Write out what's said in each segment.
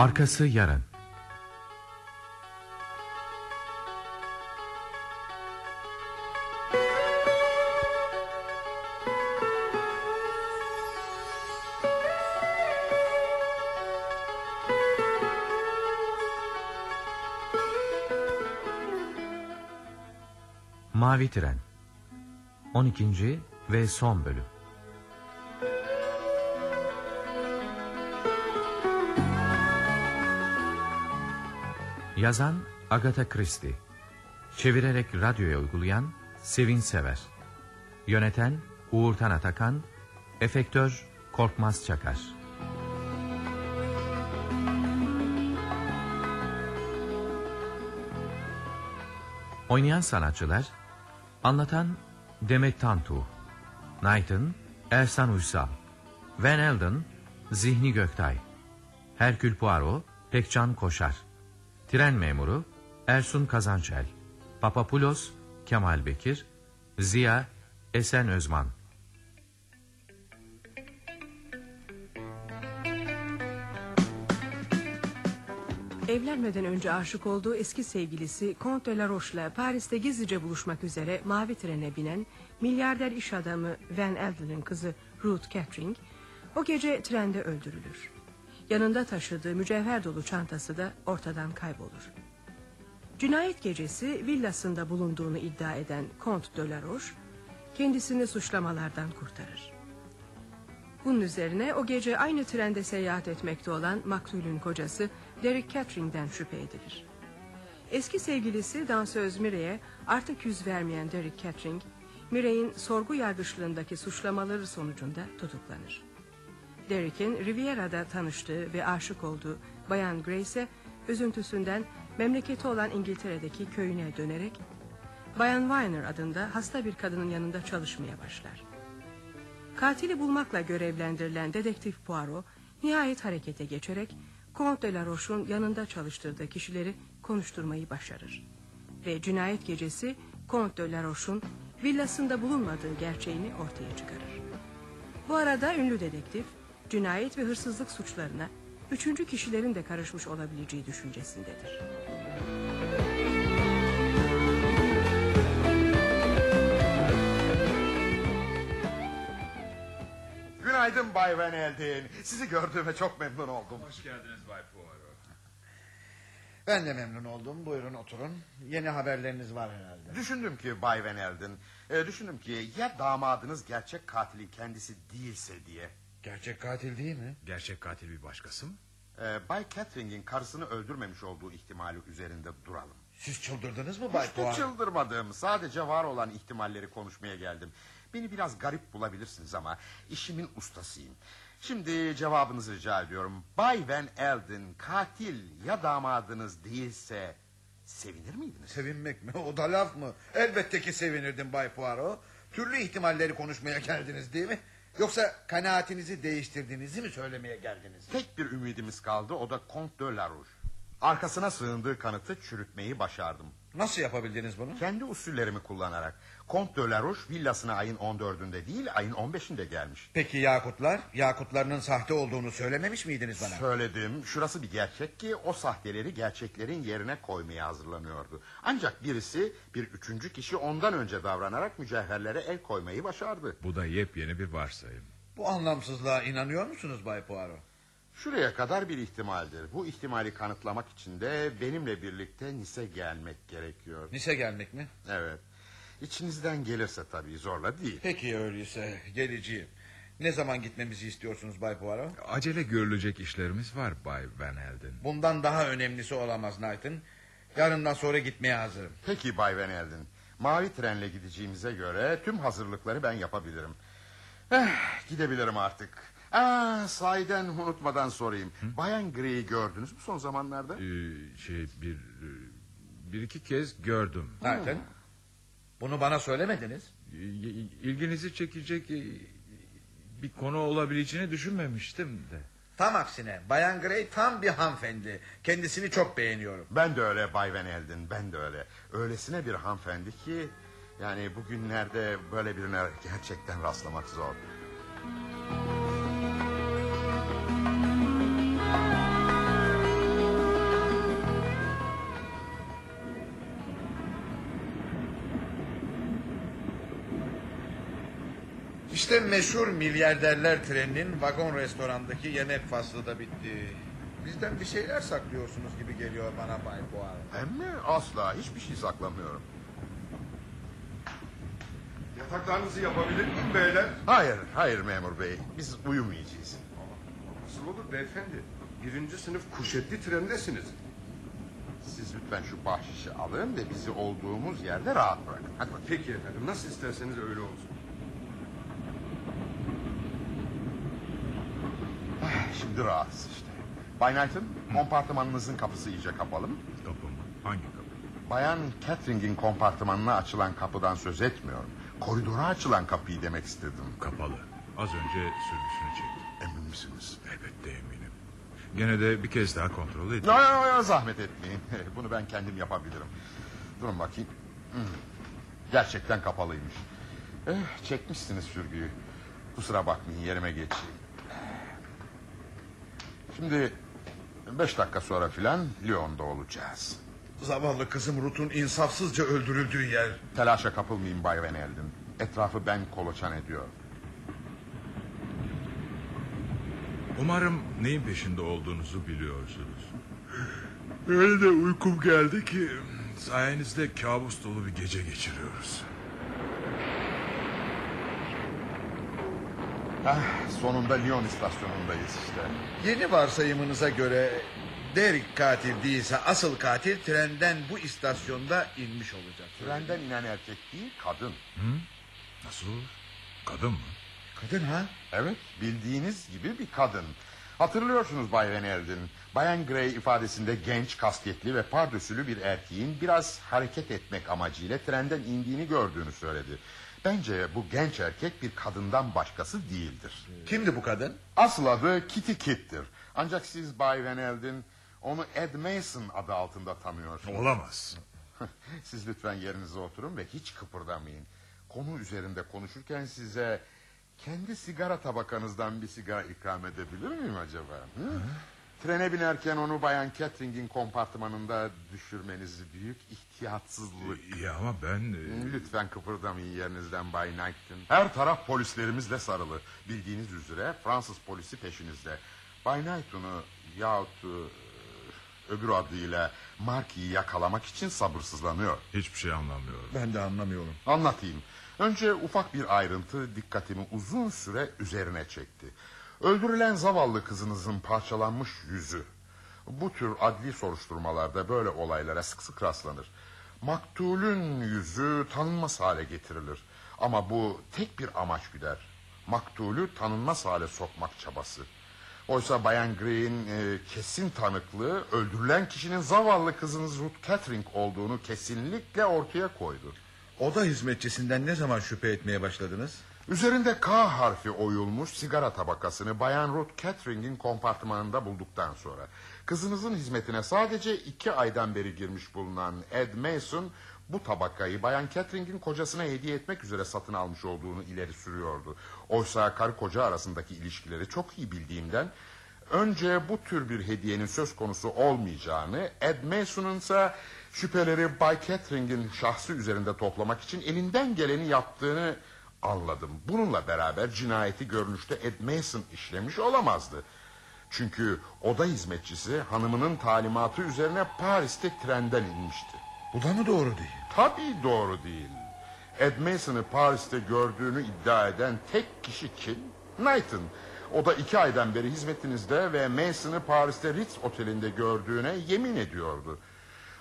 Arkası yarın. Mavi Tren 12. ve son bölüm Yazan Agatha Christie. Çevirerek radyoya uygulayan Sevin Sever. Yöneten Uğurtan Atakan. Efektör Korkmaz Çakar. Oynayan sanatçılar Anlatan Demet Tantu Knighton Ersan Uysal Van Elden Zihni Göktay Herkül Poirot Pekcan Koşar Tren memuru Ersun Kazançel Papapulos Kemal Bekir Ziya Esen Özman Evlenmeden önce aşık olduğu eski sevgilisi Comte de la Roche'la Paris'te gizlice buluşmak üzere mavi trene binen milyarder iş adamı Van Elden'ın kızı Ruth Catering o gece trende öldürülür. Yanında taşıdığı mücevher dolu çantası da ortadan kaybolur. Cinayet gecesi villasında bulunduğunu iddia eden Comte de la Roche kendisini suçlamalardan kurtarır. Bunun üzerine o gece aynı trende seyahat etmekte olan maktulün kocası Derek Catering'den şüphe edilir. Eski sevgilisi dansöz Mire'ye artık yüz vermeyen Derek Catering, Mire'in sorgu yargıçlığındaki suçlamaları sonucunda tutuklanır. Derek'in Riviera'da tanıştığı ve aşık olduğu Bayan Grace'e üzüntüsünden memleketi olan İngiltere'deki köyüne dönerek Bayan Weiner adında hasta bir kadının yanında çalışmaya başlar. Katili bulmakla görevlendirilen dedektif Poirot nihayet harekete geçerek Comte de la Roche'un yanında çalıştırdığı kişileri konuşturmayı başarır. Ve cinayet gecesi Comte de la Roche'un villasında bulunmadığı gerçeğini ortaya çıkarır. Bu arada ünlü dedektif cinayet ve hırsızlık suçlarına üçüncü kişilerin de karışmış olabileceği düşüncesindedir. Günaydın Bay Van Elden. Sizi gördüğüme çok memnun oldum. Hoş geldiniz Bay Poirot. Ben de memnun oldum. Buyurun oturun. Yeni haberleriniz var herhalde. Düşündüm ki Bay Van Elden, e, düşündüm ki ya damadınız gerçek katilin kendisi değilse diye. Gerçek katil değil mi? Gerçek katil bir başkası mı? E, Bay Catering'in karısını öldürmemiş olduğu ihtimali üzerinde duralım. Siz çıldırdınız mı Bay Poirot? çıldırmadım. Sadece var olan ihtimalleri konuşmaya geldim. Beni biraz garip bulabilirsiniz ama işimin ustasıyım. Şimdi cevabınızı rica ediyorum. Bay Van Elden katil ya damadınız değilse sevinir miydiniz? Sevinmek mi? O da laf mı? Elbette ki sevinirdim Bay Poirot. Türlü ihtimalleri konuşmaya geldiniz değil mi? Yoksa kanaatinizi değiştirdiğinizi mi söylemeye geldiniz? Tek bir ümidimiz kaldı o da Comte de la Rouge. Arkasına sığındığı kanıtı çürütmeyi başardım. Nasıl yapabildiniz bunu? Kendi usullerimi kullanarak Comte de la Rouge villasına ayın 14'ünde değil ayın 15'inde gelmiş. Peki Yakutlar? Yakutlarının sahte olduğunu söylememiş miydiniz bana? Söyledim. Şurası bir gerçek ki o sahteleri gerçeklerin yerine koymaya hazırlanıyordu. Ancak birisi bir üçüncü kişi ondan önce davranarak mücevherlere el koymayı başardı. Bu da yepyeni bir varsayım. Bu anlamsızlığa inanıyor musunuz Bay Poirot? Şuraya kadar bir ihtimaldir. Bu ihtimali kanıtlamak için de benimle birlikte Nice gelmek gerekiyor. Nice gelmek mi? Evet. İçinizden gelirse tabii zorla değil. Peki öyleyse geleceğim. Ne zaman gitmemizi istiyorsunuz Bay Poirot? Acele görülecek işlerimiz var Bay Van Helden. Bundan daha önemlisi olamaz Knighton. Yarından sonra gitmeye hazırım. Peki Bay Van Elden. Mavi trenle gideceğimize göre tüm hazırlıkları ben yapabilirim. Eh, gidebilirim artık. Aa, sahiden unutmadan sorayım. Bayan Grey'i gördünüz mü son zamanlarda? Ee, şey bir e, bir iki kez gördüm. Knighton. Bunu bana söylemediniz. Ee, İlginizi çekecek e, bir konu olabileceğini düşünmemiştim de. Tam aksine Bayan Grey tam bir hanımefendi. Kendisini çok beğeniyorum. Ben de öyle Bay Van Elden, ben de öyle. Öylesine bir hanımefendi ki... ...yani bugünlerde böyle birine gerçekten rastlamak zor. İşte meşhur milyarderler treninin vagon restorandaki yemek faslı da bitti. Bizden bir şeyler saklıyorsunuz gibi geliyor bana Bay Poirot. Hem mi? Asla hiçbir şey saklamıyorum. Yataklarınızı yapabilir miyim beyler? Hayır, hayır memur bey. Biz uyumayacağız. Nasıl olur beyefendi? Birinci sınıf kuşetli trendesiniz. Siz lütfen şu bahşişi alın ve bizi olduğumuz yerde rahat bırakın. Hadi bakayım. Peki efendim nasıl isterseniz öyle olsun. Rahatsız işte. Bay Knight'ın kompartımanınızın kapısı iyice kapalı mı? Kapı mı? Hangi kapı? Bayan Catherine'in kompartımanına açılan kapıdan söz etmiyorum. Koridora açılan kapıyı demek istedim. Kapalı. Az önce sürgüsünü çekti. Emin misiniz? Elbette eminim. Gene de bir kez daha kontrol edin. Ya, ya, ya, zahmet etmeyin. Bunu ben kendim yapabilirim. Durun bakayım. Hmm. Gerçekten kapalıymış. Eh, çekmişsiniz sürgüyü. Kusura bakmayın yerime geçeyim. Şimdi beş dakika sonra filan Lyon'da olacağız. Zavallı kızım Ruth'un insafsızca öldürüldüğü yer. Telaşa kapılmayın Bay Van Elden. Etrafı ben kolaçan ediyor. Umarım neyin peşinde olduğunuzu biliyorsunuz. Öyle de uykum geldi ki sayenizde kabus dolu bir gece geçiriyoruz. Ah, sonunda Lyon istasyonundayız işte. Yeni varsayımınıza göre Derek katil değilse asıl katil trenden bu istasyonda inmiş olacak. Trenden inen erkek değil kadın. Nasıl olur? Kadın mı? Kadın ha? Evet bildiğiniz gibi bir kadın. Hatırlıyorsunuz Bay Van Elden. Bayan Gray ifadesinde genç, kasketli ve pardösülü bir erkeğin biraz hareket etmek amacıyla trenden indiğini gördüğünü söyledi. Bence bu genç erkek bir kadından başkası değildir. Kimdi bu kadın? Asıl adı Kitty Kitt'tir. Ancak siz Bay Van Elden onu Ed Mason adı altında tanıyorsunuz. Olamaz. Siz lütfen yerinize oturun ve hiç kıpırdamayın. Konu üzerinde konuşurken size kendi sigara tabakanızdan bir sigara ikram edebilir miyim acaba? Hı? Trene binerken onu Bayan Catherine'in kompartımanında düşürmeniz büyük ihtiyatsızlık. Ya ama ben... e, Lütfen kıpırdamayın yerinizden Bay Knighton. Her taraf polislerimizle sarılı. Bildiğiniz üzere Fransız polisi peşinizde. Bay Knighton'u yahut e, öbür adıyla Marky'yi yakalamak için sabırsızlanıyor. Hiçbir şey anlamıyorum. Ben de anlamıyorum. Anlatayım. Önce ufak bir ayrıntı dikkatimi uzun süre üzerine çekti. Öldürülen zavallı kızınızın parçalanmış yüzü. Bu tür adli soruşturmalarda böyle olaylara sık sık rastlanır. Maktulün yüzü tanınmaz hale getirilir. Ama bu tek bir amaç güder. Maktulü tanınmaz hale sokmak çabası. Oysa Bayan Gray'in e, kesin tanıklığı öldürülen kişinin zavallı kızınız Ruth Catherine olduğunu kesinlikle ortaya koydu. Oda hizmetçisinden ne zaman şüphe etmeye başladınız? Üzerinde K harfi oyulmuş sigara tabakasını Bayan Ruth Catherine'in kompartımanında bulduktan sonra... ...kızınızın hizmetine sadece iki aydan beri girmiş bulunan Ed Mason... ...bu tabakayı Bayan Catherine'in kocasına hediye etmek üzere satın almış olduğunu ileri sürüyordu. Oysa karı koca arasındaki ilişkileri çok iyi bildiğimden... ...önce bu tür bir hediyenin söz konusu olmayacağını... ...Ed Mason'ın ise şüpheleri Bay Catherine'in şahsı üzerinde toplamak için elinden geleni yaptığını anladım. Bununla beraber cinayeti görünüşte Ed Mason işlemiş olamazdı. Çünkü oda hizmetçisi hanımının talimatı üzerine Paris'te trenden inmişti. Bu da mı doğru değil? Tabii doğru değil. Ed Mason'ı Paris'te gördüğünü iddia eden tek kişi kim? Knighton. O da iki aydan beri hizmetinizde ve Mason'ı Paris'te Ritz Oteli'nde gördüğüne yemin ediyordu.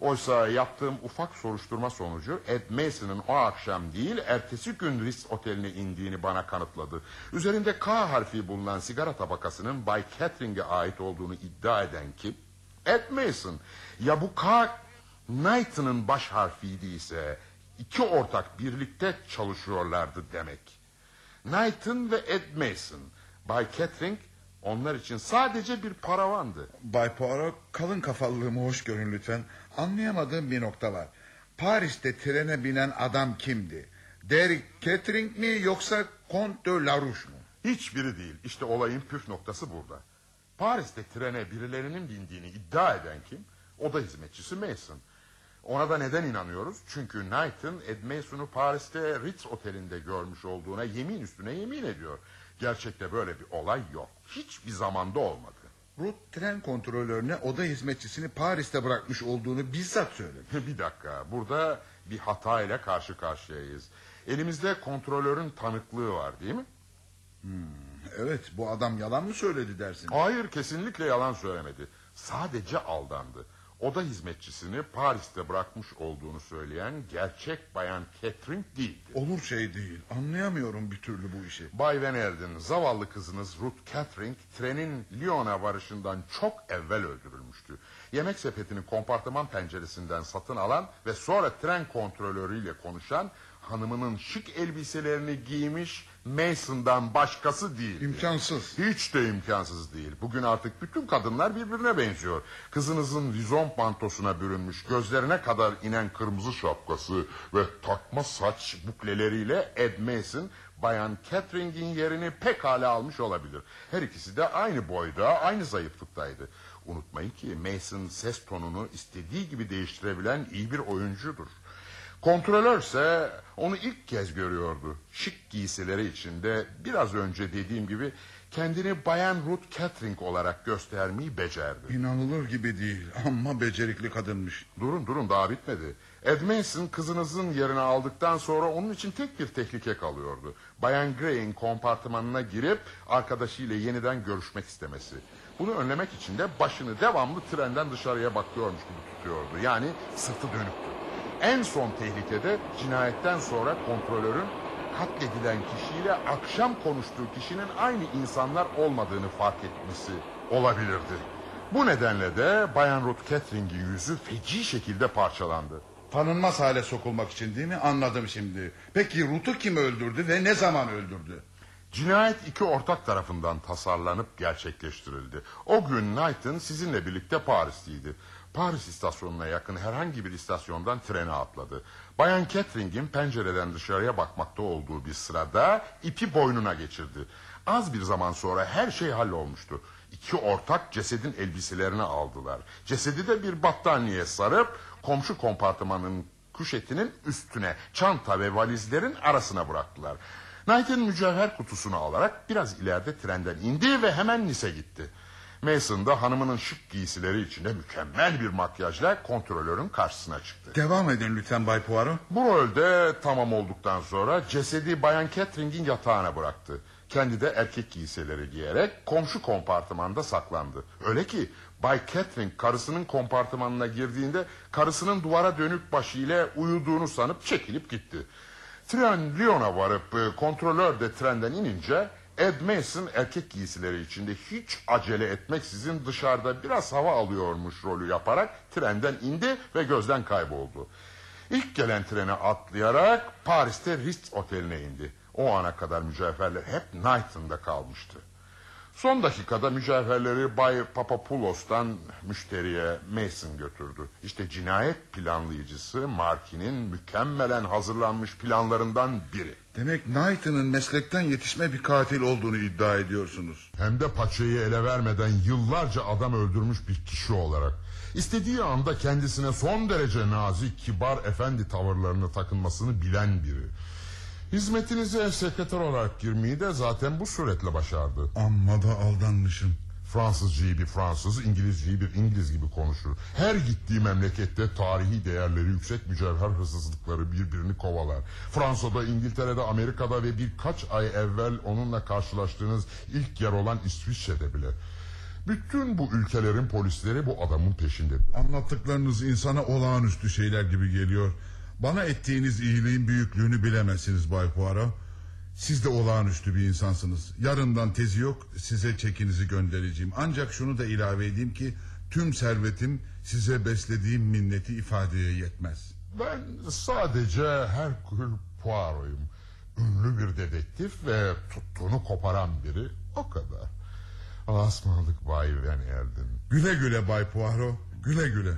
Oysa yaptığım ufak soruşturma sonucu Ed Mason'ın o akşam değil ertesi gün Ritz Oteli'ne indiğini bana kanıtladı. Üzerinde K harfi bulunan sigara tabakasının Bay Catherine'e ait olduğunu iddia eden kim? Ed Mason. Ya bu K Knighton'ın baş harfiydi ise iki ortak birlikte çalışıyorlardı demek. Knighton ve Ed Mason. Bay Catherine onlar için sadece bir paravandı. Bay Poirot kalın kafalılığımı hoş görün lütfen. Anlayamadığım bir nokta var. Paris'te trene binen adam kimdi? Derek Catering mi yoksa Comte de Larouche mu? Hiçbiri değil. İşte olayın püf noktası burada. Paris'te trene birilerinin bindiğini iddia eden kim? O da hizmetçisi Mason. Ona da neden inanıyoruz? Çünkü Knight'ın Ed Mason'u Paris'te Ritz Oteli'nde görmüş olduğuna yemin üstüne yemin ediyor. Gerçekte böyle bir olay yok. Hiçbir zamanda olmadı. Ruth tren kontrolörüne oda hizmetçisini Paris'te bırakmış olduğunu bizzat söyledi. bir dakika burada bir hata ile karşı karşıyayız. Elimizde kontrolörün tanıklığı var değil mi? Evet bu adam yalan mı söyledi dersin? Hayır kesinlikle yalan söylemedi. Sadece aldandı. Oda hizmetçisini Paris'te bırakmış olduğunu söyleyen gerçek bayan Catherine değildi. Olur şey değil. Anlayamıyorum bir türlü bu işi. Bay Van Erden, zavallı kızınız Ruth Catherine trenin Lyon'a varışından çok evvel öldürülmüştü. Yemek sepetini kompartıman penceresinden satın alan ve sonra tren kontrolörüyle konuşan hanımının şık elbiselerini giymiş Mason'dan başkası değil. İmkansız. Hiç de imkansız değil. Bugün artık bütün kadınlar birbirine benziyor. Kızınızın vizon pantosuna bürünmüş, gözlerine kadar inen kırmızı şapkası ve takma saç bukleleriyle Ed Mason, Bayan Catherine'in yerini pekala almış olabilir. Her ikisi de aynı boyda, aynı zayıflıktaydı. Unutmayın ki Mason ses tonunu istediği gibi değiştirebilen iyi bir oyuncudur. Kontrolörse onu ilk kez görüyordu. Şık giysileri içinde biraz önce dediğim gibi kendini Bayan Ruth Catherine olarak göstermeyi becerdi. İnanılır gibi değil ama becerikli kadınmış. Durun durun daha bitmedi. Ed Mason kızınızın yerini aldıktan sonra onun için tek bir tehlike kalıyordu. Bayan Gray'in kompartımanına girip arkadaşıyla yeniden görüşmek istemesi. Bunu önlemek için de başını devamlı trenden dışarıya bakıyormuş gibi tutuyordu. Yani sırtı dönüktü. En son tehlikede cinayetten sonra kontrolörün katledilen kişiyle akşam konuştuğu kişinin aynı insanlar olmadığını fark etmesi olabilirdi. Bu nedenle de Bayan Ruth Catherine'in yüzü feci şekilde parçalandı. Tanınmaz hale sokulmak için değil mi? Anladım şimdi. Peki Ruth'u kim öldürdü ve ne zaman öldürdü? Cinayet iki ortak tarafından tasarlanıp gerçekleştirildi. O gün Knighton sizinle birlikte Paris'teydi. Paris istasyonuna yakın herhangi bir istasyondan trene atladı. Bayan Catherine'in pencereden dışarıya bakmakta olduğu bir sırada ipi boynuna geçirdi. Az bir zaman sonra her şey hallolmuştu. İki ortak cesedin elbiselerini aldılar. Cesedi de bir battaniye sarıp komşu kompartımanın kuşetinin üstüne çanta ve valizlerin arasına bıraktılar. Knight'ın mücevher kutusunu alarak biraz ileride trenden indi ve hemen Nice gitti. Mason da hanımının şık giysileri içinde mükemmel bir makyajla kontrolörün karşısına çıktı. Devam edin lütfen Bay Poirot. Bu rolde tamam olduktan sonra cesedi Bayan Catherine'in yatağına bıraktı. Kendi de erkek giysileri giyerek komşu kompartımanda saklandı. Öyle ki Bay Catherine karısının kompartımanına girdiğinde karısının duvara dönük başıyla uyuduğunu sanıp çekilip gitti. Tren Lyon'a varıp e, kontrolör de trenden inince Ed Mason erkek giysileri içinde hiç acele etmeksizin dışarıda biraz hava alıyormuş rolü yaparak trenden indi ve gözden kayboldu. İlk gelen trene atlayarak Paris'te Ritz Oteli'ne indi. O ana kadar mücevherler hep Knighton'da kalmıştı. Son dakikada mücevherleri Bay Papapoulos'tan müşteriye Mason götürdü. İşte cinayet planlayıcısı Markin'in mükemmelen hazırlanmış planlarından biri. Demek Knighton'ın meslekten yetişme bir katil olduğunu iddia ediyorsunuz. Hem de paçayı ele vermeden yıllarca adam öldürmüş bir kişi olarak. İstediği anda kendisine son derece nazik, kibar, efendi tavırlarını takınmasını bilen biri. Hizmetinize sekreter olarak girmeyi de zaten bu suretle başardı. Amma da aldanmışım. Fransızcayı bir Fransız, İngilizceyi bir İngiliz gibi konuşur. Her gittiği memlekette tarihi değerleri yüksek mücevher hırsızlıkları birbirini kovalar. Fransa'da, İngiltere'de, Amerika'da ve birkaç ay evvel onunla karşılaştığınız ilk yer olan İsviçre'de bile. Bütün bu ülkelerin polisleri bu adamın peşinde. Anlattıklarınız insana olağanüstü şeyler gibi geliyor. Bana ettiğiniz iyiliğin büyüklüğünü bilemezsiniz Bay Poirot. Siz de olağanüstü bir insansınız. Yarından tezi yok size çekinizi göndereceğim. Ancak şunu da ilave edeyim ki tüm servetim size beslediğim minneti ifadeye yetmez. Ben sadece Hercule Poirot'uyum. Ünlü bir dedektif ve tuttuğunu koparan biri. O kadar. Asmalık Bay Van Erden. Güle güle Bay Poirot. Güle güle.